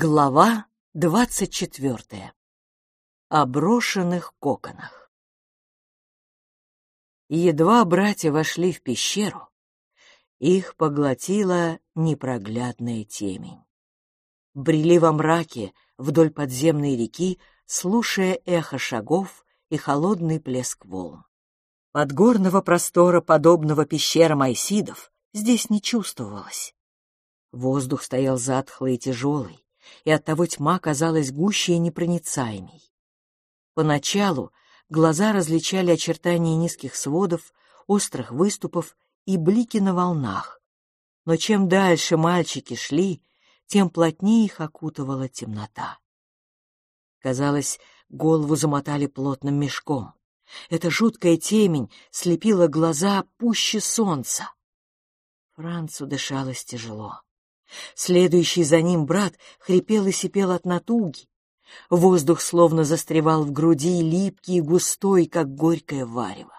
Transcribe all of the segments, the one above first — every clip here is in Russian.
Глава двадцать четвертая. О брошенных коконах. Едва братья вошли в пещеру, их поглотила непроглядная темень. Брели во мраке вдоль подземной реки, слушая эхо шагов и холодный плеск волн. Подгорного простора, подобного пещерам Айсидов, здесь не чувствовалось. Воздух стоял затхлый и тяжелый, и оттого тьма казалась гуще и непроницаемей. Поначалу глаза различали очертания низких сводов, острых выступов и блики на волнах. Но чем дальше мальчики шли, тем плотнее их окутывала темнота. Казалось, голову замотали плотным мешком. Эта жуткая темень слепила глаза пуще солнца. Францу дышалось тяжело. Следующий за ним брат хрипел и сипел от натуги. Воздух словно застревал в груди, липкий и густой, как горькое варево.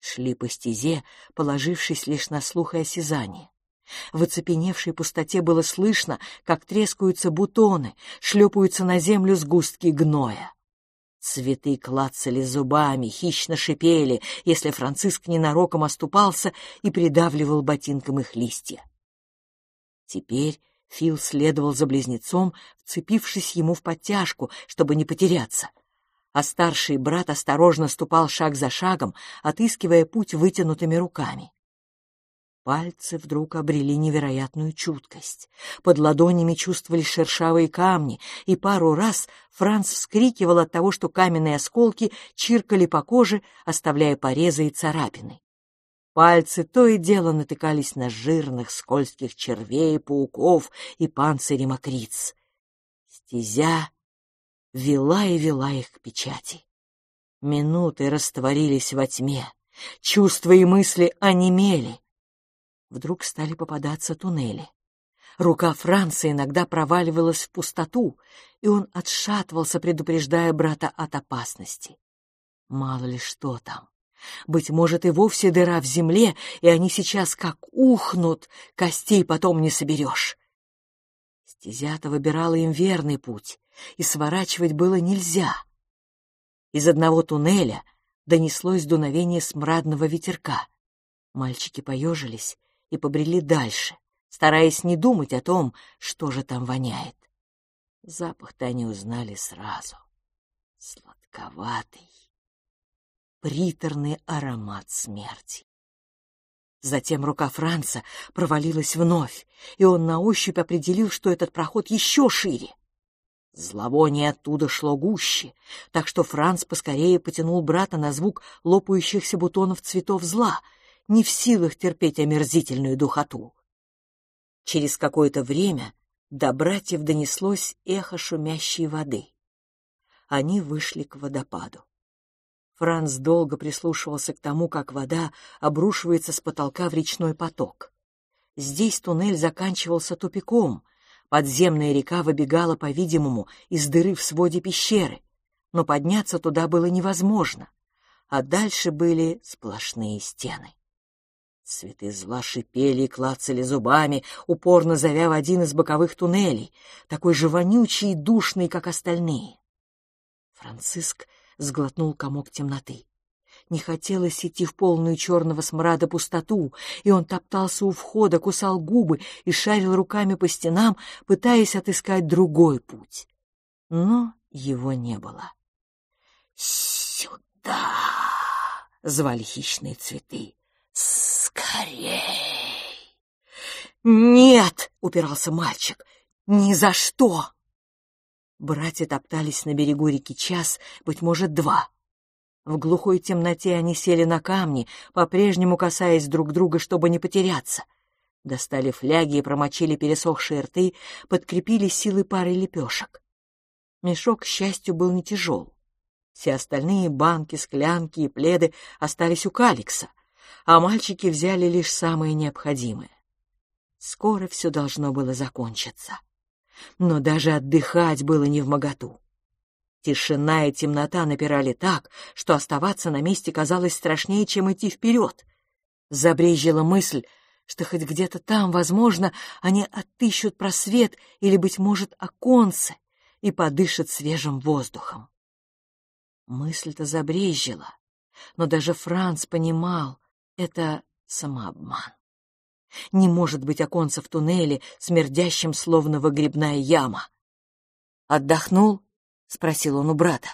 Шли по стезе, положившись лишь на слух и осязание. В оцепеневшей пустоте было слышно, как трескаются бутоны, шлепаются на землю сгустки гноя. Цветы клацали зубами, хищно шипели, если Франциск ненароком оступался и придавливал ботинком их листья. Теперь Фил следовал за близнецом, вцепившись ему в подтяжку, чтобы не потеряться. А старший брат осторожно ступал шаг за шагом, отыскивая путь вытянутыми руками. Пальцы вдруг обрели невероятную чуткость. Под ладонями чувствовали шершавые камни, и пару раз Франц вскрикивал от того, что каменные осколки чиркали по коже, оставляя порезы и царапины. Пальцы то и дело натыкались на жирных скользких червей, пауков и панцири мокриц. Стезя вела и вела их к печати. Минуты растворились во тьме, чувства и мысли онемели. Вдруг стали попадаться туннели. Рука Франца иногда проваливалась в пустоту, и он отшатывался, предупреждая брата от опасности. Мало ли что там. Быть может, и вовсе дыра в земле, и они сейчас как ухнут, костей потом не соберешь. Стезята выбирала им верный путь, и сворачивать было нельзя. Из одного туннеля донеслось дуновение смрадного ветерка. Мальчики поежились и побрели дальше, стараясь не думать о том, что же там воняет. Запах-то они узнали сразу. Сладковатый приторный аромат смерти. Затем рука Франца провалилась вновь, и он на ощупь определил, что этот проход еще шире. Зловоние оттуда шло гуще, так что Франц поскорее потянул брата на звук лопающихся бутонов цветов зла, не в силах терпеть омерзительную духоту. Через какое-то время до братьев донеслось эхо шумящей воды. Они вышли к водопаду. Франц долго прислушивался к тому, как вода обрушивается с потолка в речной поток. Здесь туннель заканчивался тупиком. Подземная река выбегала, по-видимому, из дыры в своде пещеры, но подняться туда было невозможно, а дальше были сплошные стены. Цветы зла шипели и клацали зубами, упорно зовя в один из боковых туннелей, такой же вонючий и душный, как остальные. Франциск сглотнул комок темноты. Не хотелось идти в полную черного смрада пустоту, и он топтался у входа, кусал губы и шарил руками по стенам, пытаясь отыскать другой путь. Но его не было. «Сюда!» — звали хищные цветы. «Скорей!» «Нет!» — упирался мальчик. «Ни за что!» Братья топтались на берегу реки час, быть может, два. В глухой темноте они сели на камни, по-прежнему касаясь друг друга, чтобы не потеряться. Достали фляги и промочили пересохшие рты, подкрепили силы пары лепешек. Мешок, к счастью, был не тяжел. Все остальные банки, склянки и пледы остались у Каликса, а мальчики взяли лишь самое необходимое. Скоро все должно было закончиться но даже отдыхать было не в моготу. Тишина и темнота напирали так, что оставаться на месте казалось страшнее, чем идти вперед. Забрежила мысль, что хоть где-то там, возможно, они отыщут просвет или, быть может, оконце и подышат свежим воздухом. Мысль-то забрежила, но даже Франц понимал, это самообман. Не может быть оконца в туннеле, смердящем, словно выгребная яма. «Отдохнул?» — спросил он у брата.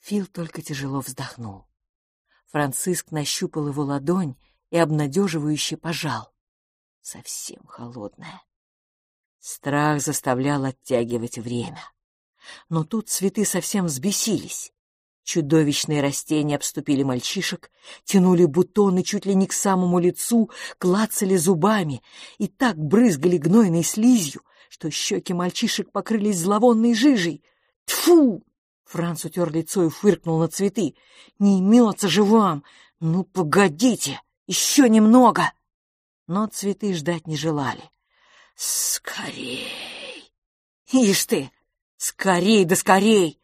Фил только тяжело вздохнул. Франциск нащупал его ладонь и обнадеживающе пожал. Совсем холодная. Страх заставлял оттягивать время. Но тут цветы совсем взбесились. Чудовищные растения обступили мальчишек, тянули бутоны чуть ли не к самому лицу, клацали зубами и так брызгали гнойной слизью, что щеки мальчишек покрылись зловонной жижей. Тфу! Франц утер лицо и фыркнул на цветы. «Не имется же вам! Ну, погодите! Еще немного!» Но цветы ждать не желали. «Скорей!» «Ишь ты! Скорей да скорей!»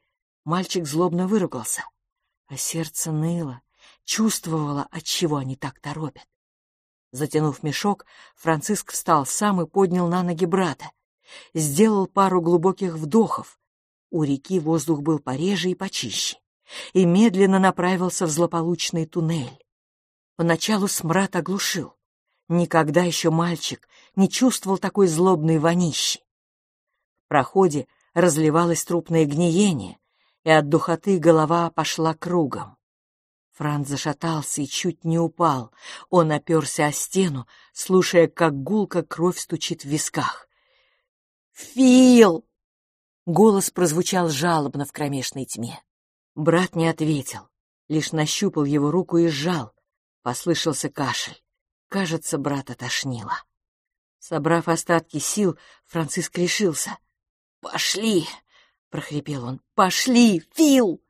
Мальчик злобно выругался, а сердце ныло, чувствовало, от чего они так торопят. Затянув мешок, Франциск встал сам и поднял на ноги брата. Сделал пару глубоких вдохов. У реки воздух был пореже и почище. И медленно направился в злополучный туннель. Поначалу смрад оглушил. Никогда еще мальчик не чувствовал такой злобной вонищи. В проходе разливалось трупное гниение, и от духоты голова пошла кругом. Франц зашатался и чуть не упал. Он оперся о стену, слушая, как гулко кровь стучит в висках. «Фил!» Голос прозвучал жалобно в кромешной тьме. Брат не ответил, лишь нащупал его руку и сжал. Послышался кашель. Кажется, брата тошнило. Собрав остатки сил, Франциск решился. «Пошли!» — прохрипел он. «Пошли, Фил!»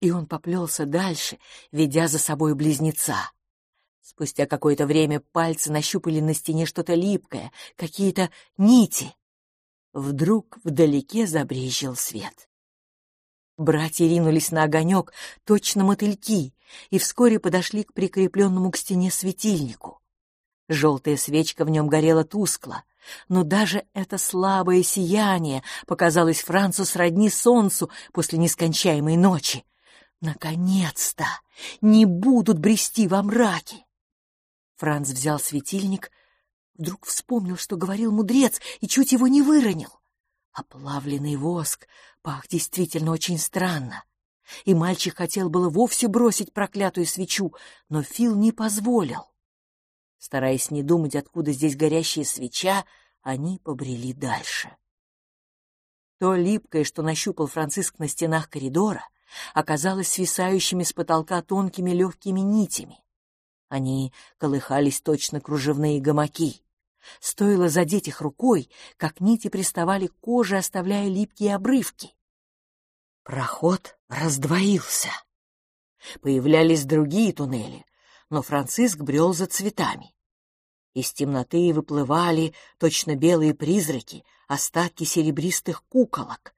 И он поплелся дальше, ведя за собой близнеца. Спустя какое-то время пальцы нащупали на стене что-то липкое, какие-то нити. Вдруг вдалеке забрезжил свет. Братья ринулись на огонек, точно мотыльки, и вскоре подошли к прикрепленному к стене светильнику. Желтая свечка в нем горела тускло, но даже это слабое сияние показалось Францу сродни солнцу после нескончаемой ночи. Наконец-то! Не будут брести во мраке! Франц взял светильник, вдруг вспомнил, что говорил мудрец, и чуть его не выронил. Оплавленный воск пах действительно очень странно. И мальчик хотел было вовсе бросить проклятую свечу, но Фил не позволил. Стараясь не думать, откуда здесь горящая свеча, они побрели дальше. То липкое, что нащупал Франциск на стенах коридора, оказалось свисающими с потолка тонкими легкими нитями. Они колыхались точно кружевные гамаки. Стоило задеть их рукой, как нити приставали к коже, оставляя липкие обрывки. Проход раздвоился. Появлялись другие туннели, но Франциск брел за цветами. Из темноты выплывали точно белые призраки, остатки серебристых куколок,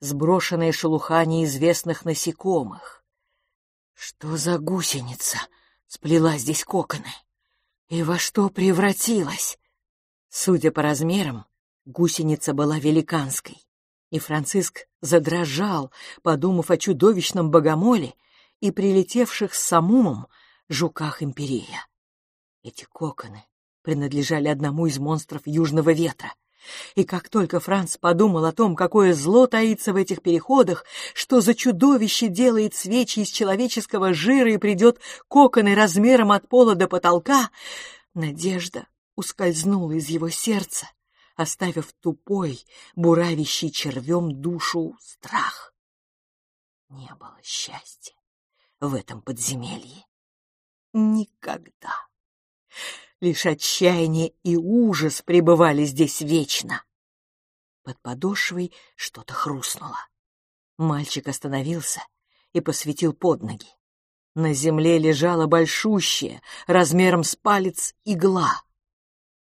сброшенная шелуха неизвестных насекомых. Что за гусеница сплела здесь коконы? И во что превратилась? Судя по размерам, гусеница была великанской, и Франциск задрожал, подумав о чудовищном богомоле и прилетевших с самумом жуках империя. Эти коконы принадлежали одному из монстров Южного ветра. И как только Франц подумал о том, какое зло таится в этих переходах, что за чудовище делает свечи из человеческого жира и придет коконы размером от пола до потолка, надежда ускользнула из его сердца, оставив тупой, буравящий червем душу страх. Не было счастья в этом подземелье. Никогда. Лишь отчаяние и ужас пребывали здесь вечно. Под подошвой что-то хрустнуло. Мальчик остановился и посветил под ноги. На земле лежала большущая, размером с палец, игла.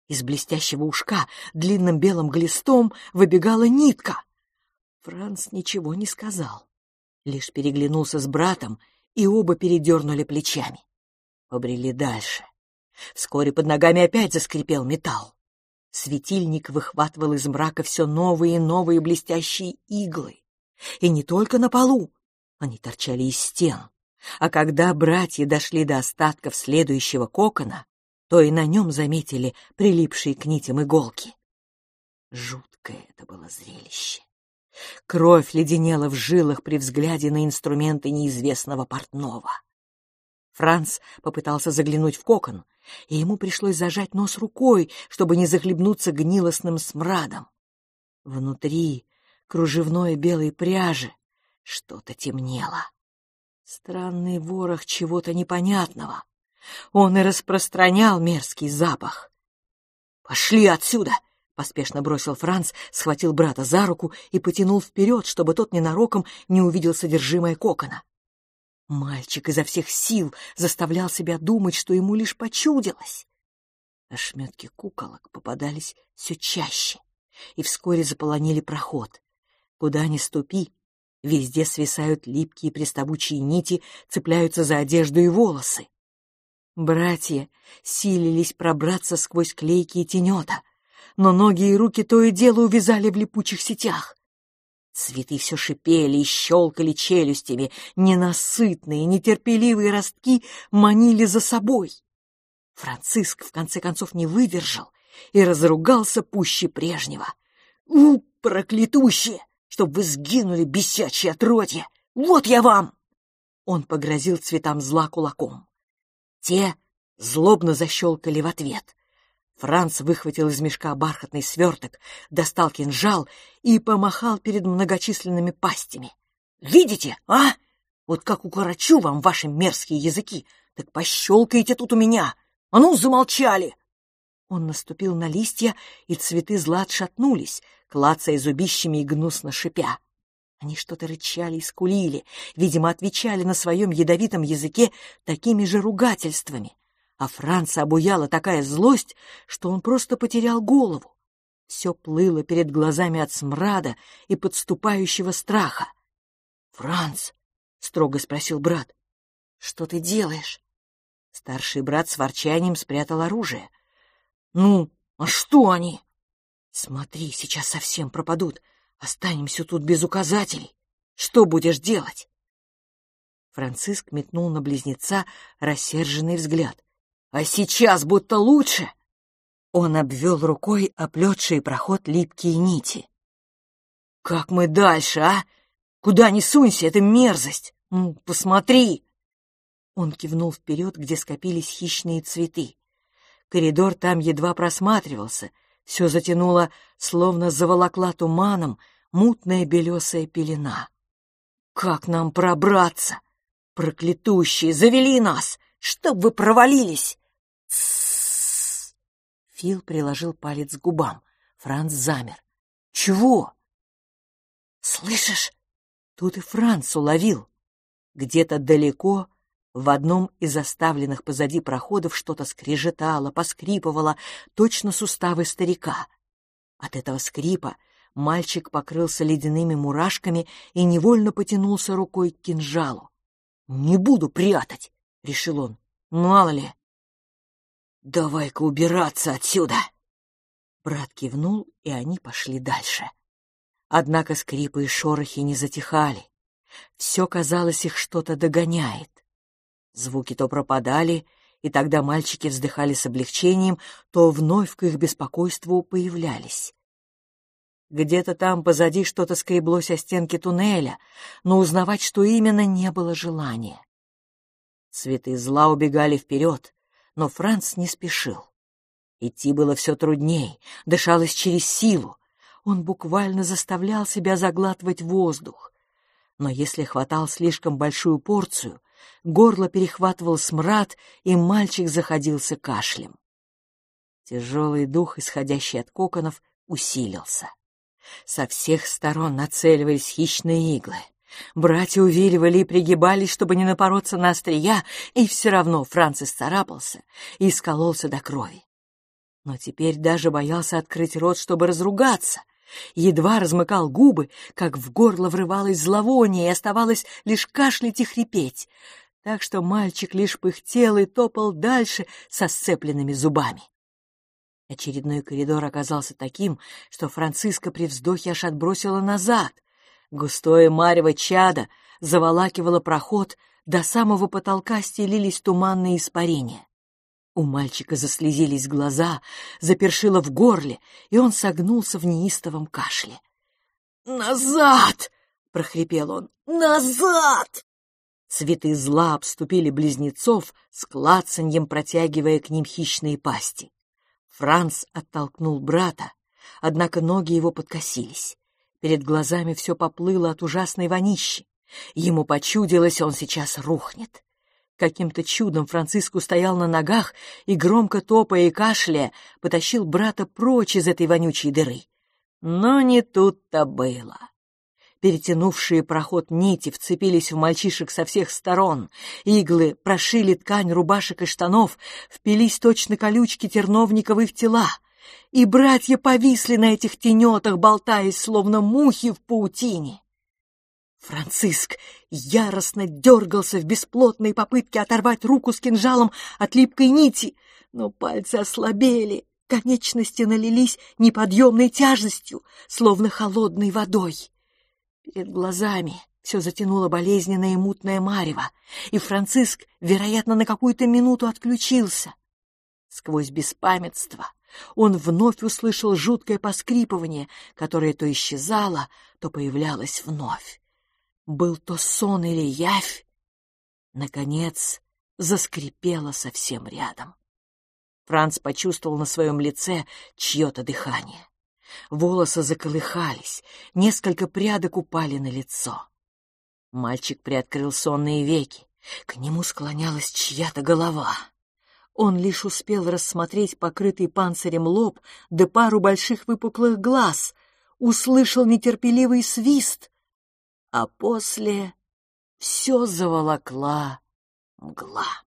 Из блестящего ушка длинным белым глистом выбегала нитка. Франц ничего не сказал, лишь переглянулся с братом, и оба передернули плечами побрели дальше. Вскоре под ногами опять заскрипел металл. Светильник выхватывал из мрака все новые и новые блестящие иглы. И не только на полу. Они торчали из стен. А когда братья дошли до остатков следующего кокона, то и на нем заметили прилипшие к нитям иголки. Жуткое это было зрелище. Кровь леденела в жилах при взгляде на инструменты неизвестного портного. Франц попытался заглянуть в кокон, и ему пришлось зажать нос рукой, чтобы не захлебнуться гнилостным смрадом. Внутри кружевной белой пряжи что-то темнело. Странный ворох чего-то непонятного. Он и распространял мерзкий запах. «Пошли отсюда!» — поспешно бросил Франц, схватил брата за руку и потянул вперед, чтобы тот ненароком не увидел содержимое кокона. Мальчик изо всех сил заставлял себя думать, что ему лишь почудилось. Ошметки куколок попадались все чаще и вскоре заполонили проход. Куда ни ступи, везде свисают липкие приставучие нити, цепляются за одежду и волосы. Братья силились пробраться сквозь клейкие тенета — но ноги и руки то и дело увязали в липучих сетях. Цветы все шипели и щелкали челюстями, ненасытные, нетерпеливые ростки манили за собой. Франциск в конце концов не выдержал и разругался пуще прежнего. «У, проклятущие! Чтоб вы сгинули, бесячие отродья! Вот я вам!» Он погрозил цветам зла кулаком. Те злобно защелкали в ответ. Франц выхватил из мешка бархатный сверток, достал кинжал и помахал перед многочисленными пастями. «Видите, а? Вот как укорочу вам ваши мерзкие языки, так пощелкаете тут у меня! А ну, замолчали!» Он наступил на листья, и цветы зла отшатнулись, клацая зубищами и гнусно шипя. Они что-то рычали и скулили, видимо, отвечали на своем ядовитом языке такими же ругательствами а Франца обуяла такая злость, что он просто потерял голову. Все плыло перед глазами от смрада и подступающего страха. «Франц!» — строго спросил брат. «Что ты делаешь?» Старший брат с ворчанием спрятал оружие. «Ну, а что они?» «Смотри, сейчас совсем пропадут. Останемся тут без указателей. Что будешь делать?» Франциск метнул на близнеца рассерженный взгляд. А сейчас будто лучше. Он обвел рукой оплетший проход липкие нити. Как мы дальше, а? Куда ни сунься, это мерзость. Ну, посмотри. Он кивнул вперед, где скопились хищные цветы. Коридор там едва просматривался, все затянуло, словно заволокла туманом, мутная белесая пелена. «Как нам пробраться? Проклятущие, завели нас! Чтоб вы провалились!» Фил приложил палец к губам. Франц замер. Чего? Слышишь? Тут и Франц уловил. Где-то далеко, в одном из оставленных позади проходов что-то скрежетало, поскрипывало, точно суставы старика. От этого скрипа мальчик покрылся ледяными мурашками и невольно потянулся рукой к кинжалу. «Не буду прятать!» — решил он. «Мало ли, «Давай-ка убираться отсюда!» Брат кивнул, и они пошли дальше. Однако скрипы и шорохи не затихали. Все, казалось, их что-то догоняет. Звуки то пропадали, и тогда мальчики вздыхали с облегчением, то вновь к их беспокойству появлялись. Где-то там позади что-то скреблось о стенке туннеля, но узнавать, что именно, не было желания. Цветы зла убегали вперед, но Франц не спешил. Идти было все трудней, дышалось через силу. Он буквально заставлял себя заглатывать воздух. Но если хватал слишком большую порцию, горло перехватывал смрад, и мальчик заходился кашлем. Тяжелый дух, исходящий от коконов, усилился. Со всех сторон нацеливались хищные иглы. Братья увиливали и пригибались, чтобы не напороться на острия, и все равно Францис царапался и скололся до крови. Но теперь даже боялся открыть рот, чтобы разругаться. Едва размыкал губы, как в горло врывалось зловоние, и оставалось лишь кашлять и хрипеть. так что мальчик лишь пыхтел и топал дальше со сцепленными зубами. Очередной коридор оказался таким, что Франциска при вздохе аж отбросила назад. Густое марево чада заволакивало проход, до самого потолка стелились туманные испарения. У мальчика заслезились глаза, запершило в горле, и он согнулся в неистовом кашле. «Назад!» — прохрипел он. «Назад!» Цветы зла обступили близнецов, с клацаньем протягивая к ним хищные пасти. Франц оттолкнул брата, однако ноги его подкосились. Перед глазами все поплыло от ужасной вонищи. Ему почудилось, он сейчас рухнет. Каким-то чудом Франциск стоял на ногах и, громко топая и кашляя, потащил брата прочь из этой вонючей дыры. Но не тут-то было. Перетянувшие проход нити вцепились в мальчишек со всех сторон. Иглы прошили ткань рубашек и штанов, впились точно колючки терновниковы в тела. И братья повисли на этих тенетах, болтаясь, словно мухи в паутине. Франциск яростно дергался в бесплотной попытке оторвать руку с кинжалом от липкой нити, но пальцы ослабели, конечности налились неподъемной тяжестью, словно холодной водой. Перед глазами все затянуло болезненное и мутное марево, и Франциск, вероятно, на какую-то минуту отключился. Сквозь беспамятство он вновь услышал жуткое поскрипывание, которое то исчезало, то появлялось вновь. Был то сон или явь? Наконец, заскрипело совсем рядом. Франц почувствовал на своем лице чье-то дыхание. Волосы заколыхались, несколько прядок упали на лицо. Мальчик приоткрыл сонные веки. К нему склонялась чья-то голова. Он лишь успел рассмотреть покрытый панцирем лоб да пару больших выпуклых глаз, услышал нетерпеливый свист, а после все заволокла мгла.